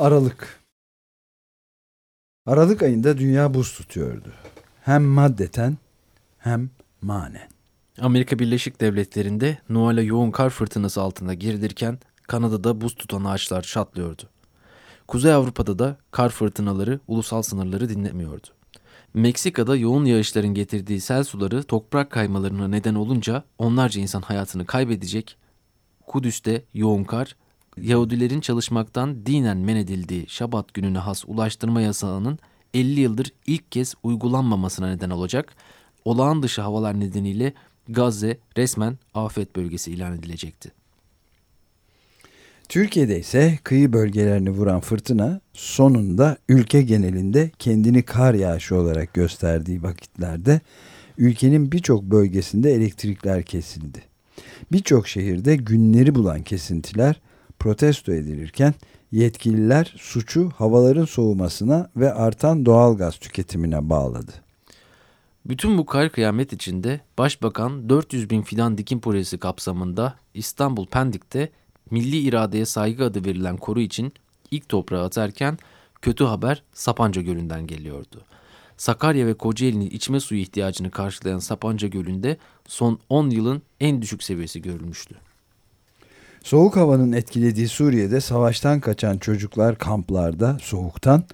Aralık. Aralık ayında dünya buz tutuyordu. Hem maddeten hem manen. Amerika Birleşik Devletleri'nde Noel'e yoğun kar fırtınası altında girilirken Kanada'da buz tutan ağaçlar çatlıyordu. Kuzey Avrupa'da da kar fırtınaları ulusal sınırları dinlemiyordu. Meksika'da yoğun yağışların getirdiği sel suları toprak kaymalarına neden olunca onlarca insan hayatını kaybedecek. Kudüs'te yoğun kar, Yahudilerin çalışmaktan dinen men edildiği Şabat gününe has ulaştırma yasağının 50 yıldır ilk kez uygulanmamasına neden olacak. Olağan dışı havalar nedeniyle Gazze resmen afet bölgesi ilan edilecekti. Türkiye'de ise kıyı bölgelerini vuran fırtına sonunda ülke genelinde kendini kar yağışı olarak gösterdiği vakitlerde ülkenin birçok bölgesinde elektrikler kesildi. Birçok şehirde günleri bulan kesintiler protesto edilirken yetkililer suçu havaların soğumasına ve artan doğal gaz tüketimine bağladı. Bütün bu kar kıyamet içinde Başbakan 400 bin fidan dikim projesi kapsamında İstanbul Pendik'te milli iradeye saygı adı verilen koru için ilk toprağı atarken kötü haber Sapanca Gölü'nden geliyordu. Sakarya ve Kocaeli'nin içme suyu ihtiyacını karşılayan Sapanca Gölü'nde son 10 yılın en düşük seviyesi görülmüştü. Soğuk havanın etkilediği Suriye'de savaştan kaçan çocuklar kamplarda soğuktan,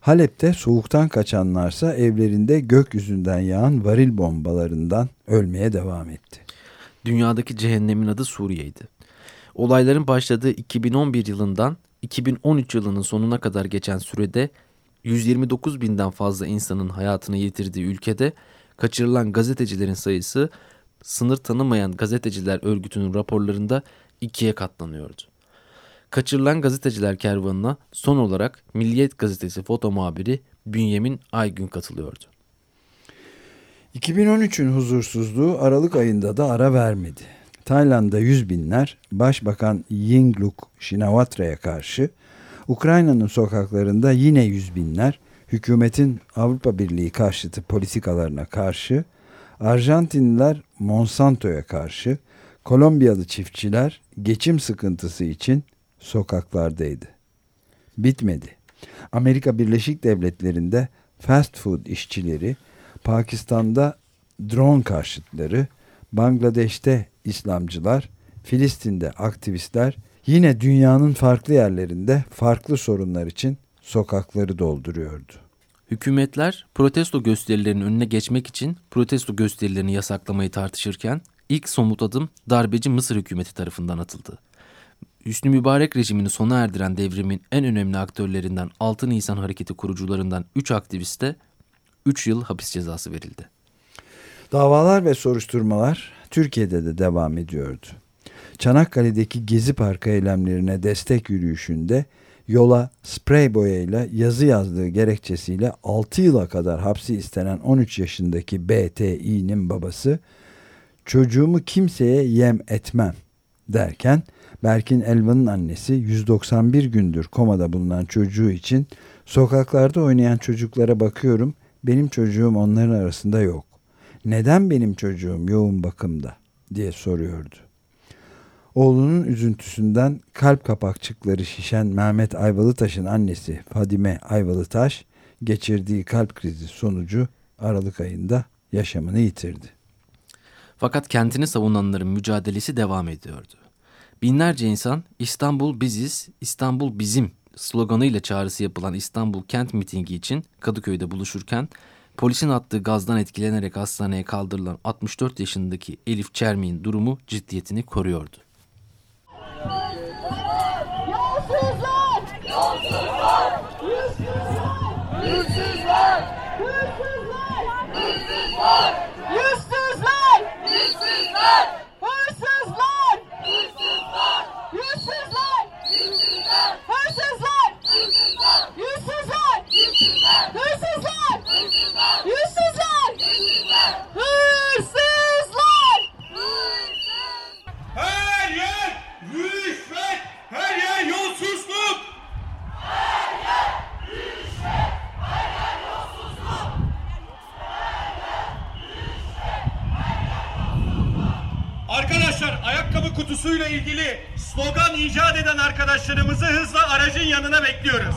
Halep'te soğuktan kaçanlarsa evlerinde gökyüzünden yağan varil bombalarından ölmeye devam etti. Dünyadaki cehennemin adı Suriye'ydi. Olayların başladığı 2011 yılından 2013 yılının sonuna kadar geçen sürede 129 binden fazla insanın hayatını yitirdiği ülkede kaçırılan gazetecilerin sayısı sınır tanımayan gazeteciler örgütünün raporlarında ikiye katlanıyordu. Kaçırılan gazeteciler kervanına son olarak Milliyet Gazetesi foto muhabiri Bünyamin Aygün katılıyordu. 2013'ün huzursuzluğu Aralık ayında da ara vermedi. Tayland'da yüz binler Başbakan Yingluck Shinawtra'ya karşı, Ukrayna'nın sokaklarında yine yüz binler hükümetin Avrupa Birliği karşıtı politikalarına karşı, Arjantinliler Monsanto'ya karşı, Kolombiyalı çiftçiler geçim sıkıntısı için sokaklardaydı. Bitmedi. Amerika Birleşik Devletleri'nde fast food işçileri, Pakistan'da drone karşıtları, Bangladeş'te İslamcılar, Filistin'de aktivistler, yine dünyanın farklı yerlerinde farklı sorunlar için sokakları dolduruyordu. Hükümetler protesto gösterilerinin önüne geçmek için protesto gösterilerini yasaklamayı tartışırken ilk somut adım darbeci Mısır hükümeti tarafından atıldı. Hüsnü Mübarek rejimini sona erdiren devrimin en önemli aktörlerinden 6 Nisan hareketi kurucularından 3 aktiviste 3 yıl hapis cezası verildi. Davalar ve soruşturmalar Türkiye'de de devam ediyordu. Çanakkale'deki Gezi Parkı eylemlerine destek yürüyüşünde yola sprey boyayla yazı yazdığı gerekçesiyle 6 yıla kadar hapsi istenen 13 yaşındaki BTİ'nin babası çocuğumu kimseye yem etmem derken Berkin Elvan'ın annesi 191 gündür komada bulunan çocuğu için sokaklarda oynayan çocuklara bakıyorum benim çocuğum onların arasında yok. Neden benim çocuğum yoğun bakımda diye soruyordu. Oğlunun üzüntüsünden kalp kapakçıkları şişen Mehmet Ayvalıtaş'ın annesi Fadime Ayvalıtaş geçirdiği kalp krizi sonucu Aralık ayında yaşamını yitirdi. Fakat kentini savunanların mücadelesi devam ediyordu. Binlerce insan İstanbul biziz, İstanbul bizim sloganıyla çağrısı yapılan İstanbul kent mitingi için Kadıköy'de buluşurken polisin attığı gazdan etkilenerek hastaneye kaldırılan 64 yaşındaki Elif Çermi'nin durumu ciddiyetini koruyordu. Yolsuzlar! Yolsuzlar! Hırsızlar! Hırsızlar! Hırsızlar! Hırsızlar! Hırsızlar! Hırsızlar! Hırsızlar! Hırsızlar! Hırsızlar! Hırsızlar! Hırsızlar! Hırsızlar! Hırsızlar! Hırsızlar! Hırsızlar! Hırsızlar! Hırsızlar! Arkadaşlar ayakkabı kutusuyla ilgili slogan icat eden arkadaşlarımızı hızla aracın yanına bekliyoruz.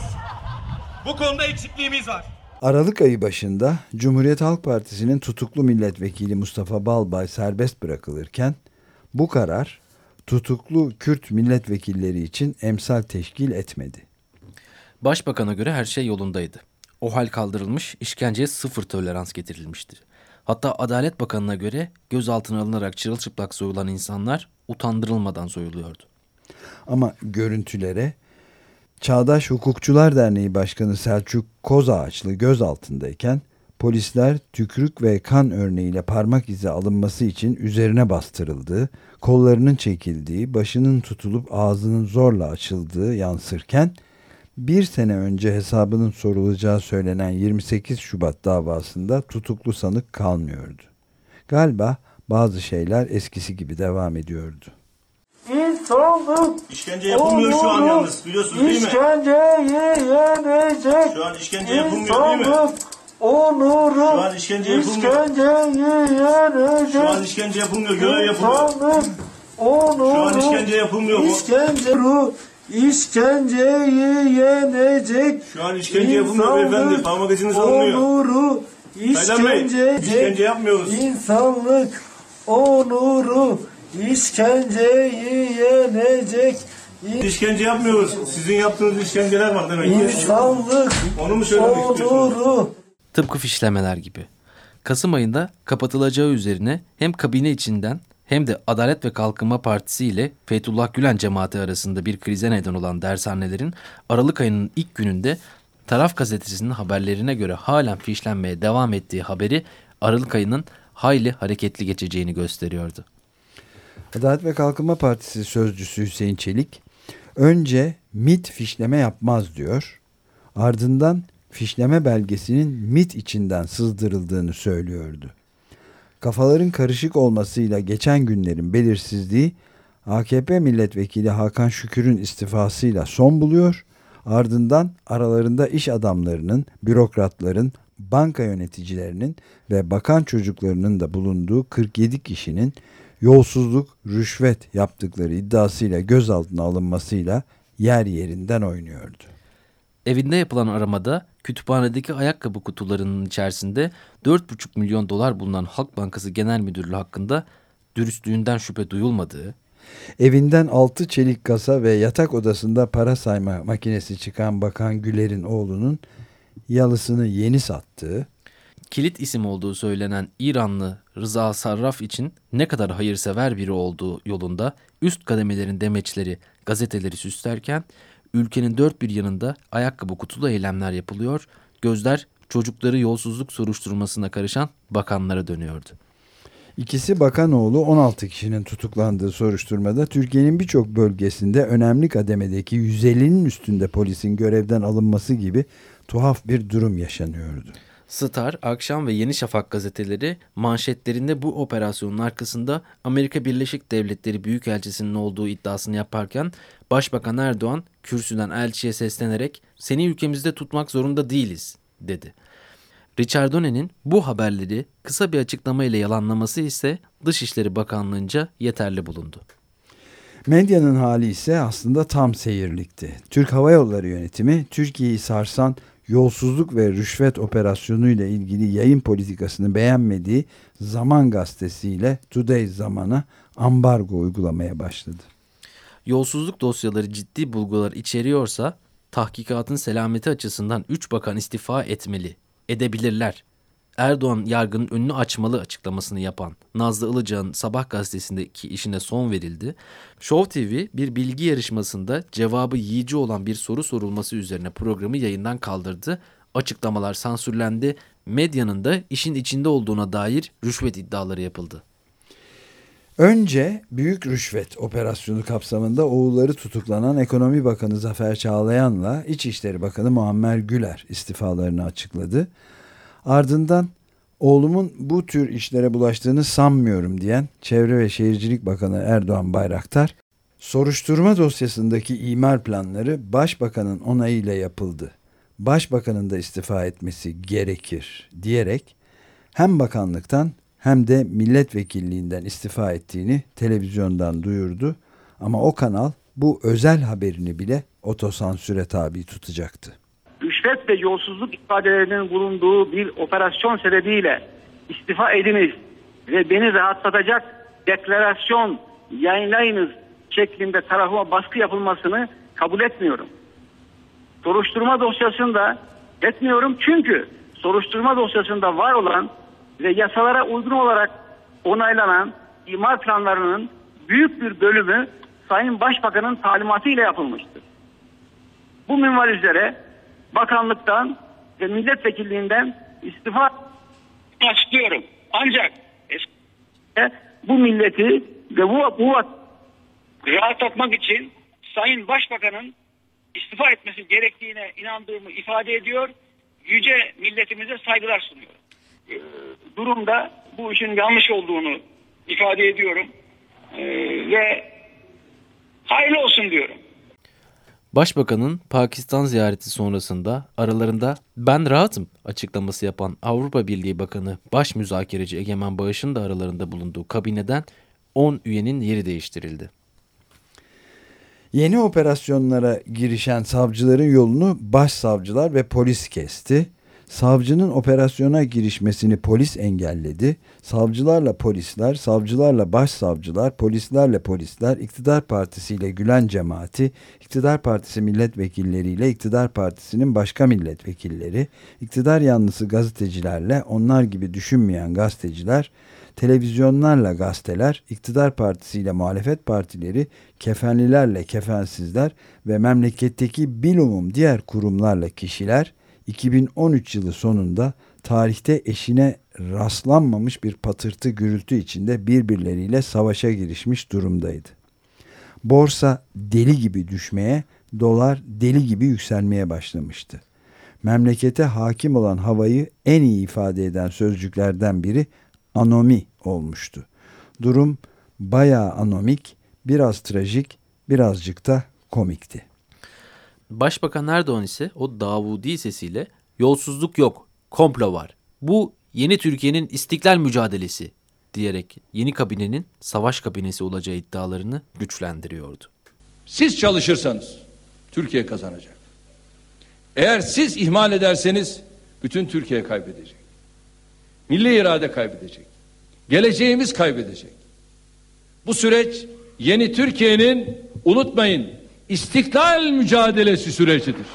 Bu konuda eksikliğimiz var. Aralık ayı başında Cumhuriyet Halk Partisi'nin tutuklu milletvekili Mustafa Balbay serbest bırakılırken bu karar tutuklu Kürt milletvekilleri için emsal teşkil etmedi. Başbakan'a göre her şey yolundaydı. O hal kaldırılmış, işkenceye sıfır tolerans getirilmişti. Hatta Adalet Bakanı'na göre gözaltına alınarak çırılçıplak soyulan insanlar utandırılmadan soyuluyordu. Ama görüntülere Çağdaş Hukukçular Derneği Başkanı Selçuk Kozağaçlı gözaltındayken polisler tükrük ve kan örneğiyle parmak izi alınması için üzerine bastırıldığı, kollarının çekildiği, başının tutulup ağzının zorla açıldığı yansırken bir sene önce hesabının sorulacağı söylenen 28 Şubat davasında tutuklu sanık kalmıyordu. Galiba bazı şeyler eskisi gibi devam ediyordu. İşkence yapılmıyor şu an yalnız biliyorsunuz değil mi? İşkenceyi yenecek. Şu an işkence yapılmıyor değil mi? İnsanlık onuru. Şu an işkence yapılmıyor. İşkenceyi yenecek. Şu an işkence yapılmıyor, görev yapılıyor. İnsanlık onuru. Şu an işkence yapılmıyor. İşkence, işkenceyi yenecek. Şu an işkence yapılmıyor beyefendi. Parmak iziniz alınmıyor. Onuru. İşkence, işkence yapmıyoruz. İnsanlık onuru. İşkenceyi yenecek. İşkence yapmıyoruz. Sizin yaptığınız işkenceler var demek ki. İnsanlık Onu mu söylemek onuru. Tıpkı fişlemeler gibi. Kasım ayında kapatılacağı üzerine hem kabine içinden hem de Adalet ve Kalkınma Partisi ile Fethullah Gülen cemaati arasında bir krize neden olan dershanelerin Aralık ayının ilk gününde Taraf gazetesinin haberlerine göre halen fişlenmeye devam ettiği haberi Aralık ayının hayli hareketli geçeceğini gösteriyordu. Adalet ve Kalkınma Partisi sözcüsü Hüseyin Çelik önce MIT fişleme yapmaz diyor. Ardından fişleme belgesinin MIT içinden sızdırıldığını söylüyordu. Kafaların karışık olmasıyla geçen günlerin belirsizliği AKP milletvekili Hakan Şükür'ün istifasıyla son buluyor. Ardından aralarında iş adamlarının, bürokratların, banka yöneticilerinin ve bakan çocuklarının da bulunduğu 47 kişinin yolsuzluk, rüşvet yaptıkları iddiasıyla gözaltına alınmasıyla yer yerinden oynuyordu. Evinde yapılan aramada kütüphanedeki ayakkabı kutularının içerisinde 4,5 milyon dolar bulunan Halk Bankası Genel Müdürlüğü hakkında dürüstlüğünden şüphe duyulmadığı, Evinden altı çelik kasa ve yatak odasında para sayma makinesi çıkan Bakan Güler'in oğlunun yalısını yeni sattığı, kilit isim olduğu söylenen İranlı Rıza Sarraf için ne kadar hayırsever biri olduğu yolunda üst kademelerin demeçleri gazeteleri süslerken ülkenin dört bir yanında ayakkabı kutulu eylemler yapılıyor, gözler çocukları yolsuzluk soruşturmasına karışan bakanlara dönüyordu. İkisi bakanoğlu 16 kişinin tutuklandığı soruşturmada Türkiye'nin birçok bölgesinde önemli kademedeki 150'nin üstünde polisin görevden alınması gibi tuhaf bir durum yaşanıyordu. Star, Akşam ve Yeni Şafak gazeteleri manşetlerinde bu operasyonun arkasında Amerika Birleşik Devletleri Büyükelçisi'nin olduğu iddiasını yaparken Başbakan Erdoğan kürsüden elçiye seslenerek seni ülkemizde tutmak zorunda değiliz dedi. Richardone'nin bu haberleri kısa bir açıklama ile yalanlaması ise Dışişleri Bakanlığı'nca yeterli bulundu. Medyanın hali ise aslında tam seyirlikti. Türk Hava Yolları yönetimi Türkiye'yi sarsan yolsuzluk ve rüşvet operasyonuyla ilgili yayın politikasını beğenmediği Zaman gazetesiyle Today Zaman'a ambargo uygulamaya başladı. Yolsuzluk dosyaları ciddi bulgular içeriyorsa tahkikatın selameti açısından 3 bakan istifa etmeli, edebilirler. Erdoğan yargının önünü açmalı açıklamasını yapan Nazlı Ilıcak'ın Sabah gazetesindeki işine son verildi. Show TV bir bilgi yarışmasında cevabı yiyici olan bir soru sorulması üzerine programı yayından kaldırdı. Açıklamalar sansürlendi. Medyanın da işin içinde olduğuna dair rüşvet iddiaları yapıldı. Önce büyük rüşvet operasyonu kapsamında oğulları tutuklanan Ekonomi Bakanı Zafer Çağlayan'la İçişleri Bakanı Muammer Güler istifalarını açıkladı. Ardından oğlumun bu tür işlere bulaştığını sanmıyorum diyen Çevre ve Şehircilik Bakanı Erdoğan Bayraktar, soruşturma dosyasındaki imar planları başbakanın onayıyla yapıldı. Başbakanın da istifa etmesi gerekir diyerek hem bakanlıktan hem de milletvekilliğinden istifa ettiğini televizyondan duyurdu. Ama o kanal bu özel haberini bile otosansüre tabi tutacaktı. Rüşvet ve yolsuzluk ifadelerinin bulunduğu bir operasyon sebebiyle istifa ediniz ve beni rahatlatacak deklarasyon yayınlayınız şeklinde tarafıma baskı yapılmasını kabul etmiyorum. Soruşturma dosyasında etmiyorum çünkü soruşturma dosyasında var olan ve yasalara uygun olarak onaylanan imar planlarının büyük bir bölümü Sayın Başbakan'ın talimatı ile yapılmıştır. Bu minval bakanlıktan ve milletvekilliğinden istifa açıklıyorum. Ancak bu milleti ve bu, bu rahatlatmak için Sayın Başbakan'ın istifa etmesi gerektiğine inandığımı ifade ediyor. Yüce milletimize saygılar sunuyorum. Ee, durumda bu işin yanlış olduğunu ifade ediyorum. Ee, ve hayırlı olsun diyorum. Başbakanın Pakistan ziyareti sonrasında aralarında ben rahatım açıklaması yapan Avrupa Birliği Bakanı Baş Müzakereci Egemen Bağış'ın da aralarında bulunduğu kabineden 10 üyenin yeri değiştirildi. Yeni operasyonlara girişen savcıların yolunu başsavcılar ve polis kesti. Savcının operasyona girişmesini polis engelledi. Savcılarla polisler, savcılarla başsavcılar, polislerle polisler, iktidar partisiyle Gülen cemaati, iktidar partisi milletvekilleriyle iktidar partisinin başka milletvekilleri, iktidar yanlısı gazetecilerle onlar gibi düşünmeyen gazeteciler, televizyonlarla gazeteler, iktidar partisiyle muhalefet partileri, kefenlilerle kefensizler ve memleketteki bilumum diğer kurumlarla kişiler 2013 yılı sonunda tarihte eşine rastlanmamış bir patırtı gürültü içinde birbirleriyle savaşa girişmiş durumdaydı. Borsa deli gibi düşmeye, dolar deli gibi yükselmeye başlamıştı. Memlekete hakim olan havayı en iyi ifade eden sözcüklerden biri anomi olmuştu. Durum bayağı anomik, biraz trajik, birazcık da komikti. Başbakan Erdoğan ise o Davudi sesiyle yolsuzluk yok, komplo var. Bu yeni Türkiye'nin istiklal mücadelesi diyerek yeni kabinenin savaş kabinesi olacağı iddialarını güçlendiriyordu. Siz çalışırsanız Türkiye kazanacak. Eğer siz ihmal ederseniz bütün Türkiye kaybedecek. Milli irade kaybedecek. Geleceğimiz kaybedecek. Bu süreç yeni Türkiye'nin unutmayın istiklal mücadelesi sürecidir.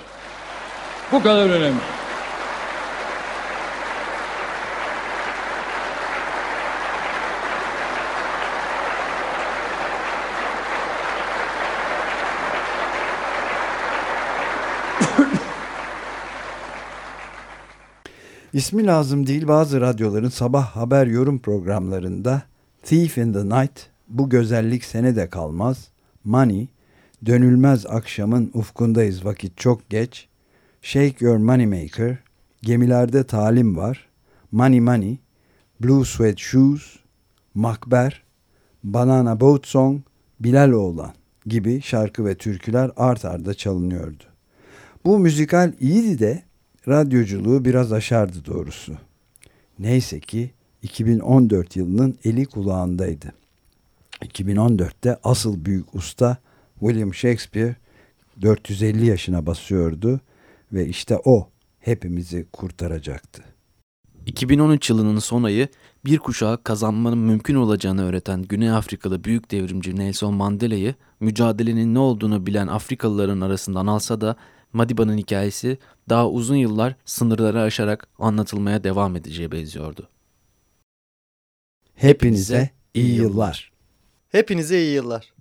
Bu kadar önemli. İsmi lazım değil bazı radyoların sabah haber yorum programlarında Thief in the Night, Bu Gözellik Sene de Kalmaz, Money, Dönülmez Akşamın Ufkundayız. Vakit Çok Geç, Shake Your Money Maker, Gemilerde Talim Var, Money Money, Blue Sweat Shoes, Makber, Banana Boat Song, Bilal Oğlan gibi şarkı ve türküler art arda çalınıyordu. Bu müzikal iyiydi de radyoculuğu biraz aşardı doğrusu. Neyse ki 2014 yılının eli kulağındaydı. 2014'te asıl büyük usta William Shakespeare 450 yaşına basıyordu ve işte o hepimizi kurtaracaktı. 2013 yılının son ayı bir kuşağı kazanmanın mümkün olacağını öğreten Güney Afrikalı büyük devrimci Nelson Mandela'yı mücadelenin ne olduğunu bilen Afrikalıların arasından alsa da Madiba'nın hikayesi daha uzun yıllar sınırları aşarak anlatılmaya devam edeceği benziyordu. Hepinize iyi yıllar. Hepinize iyi yıllar.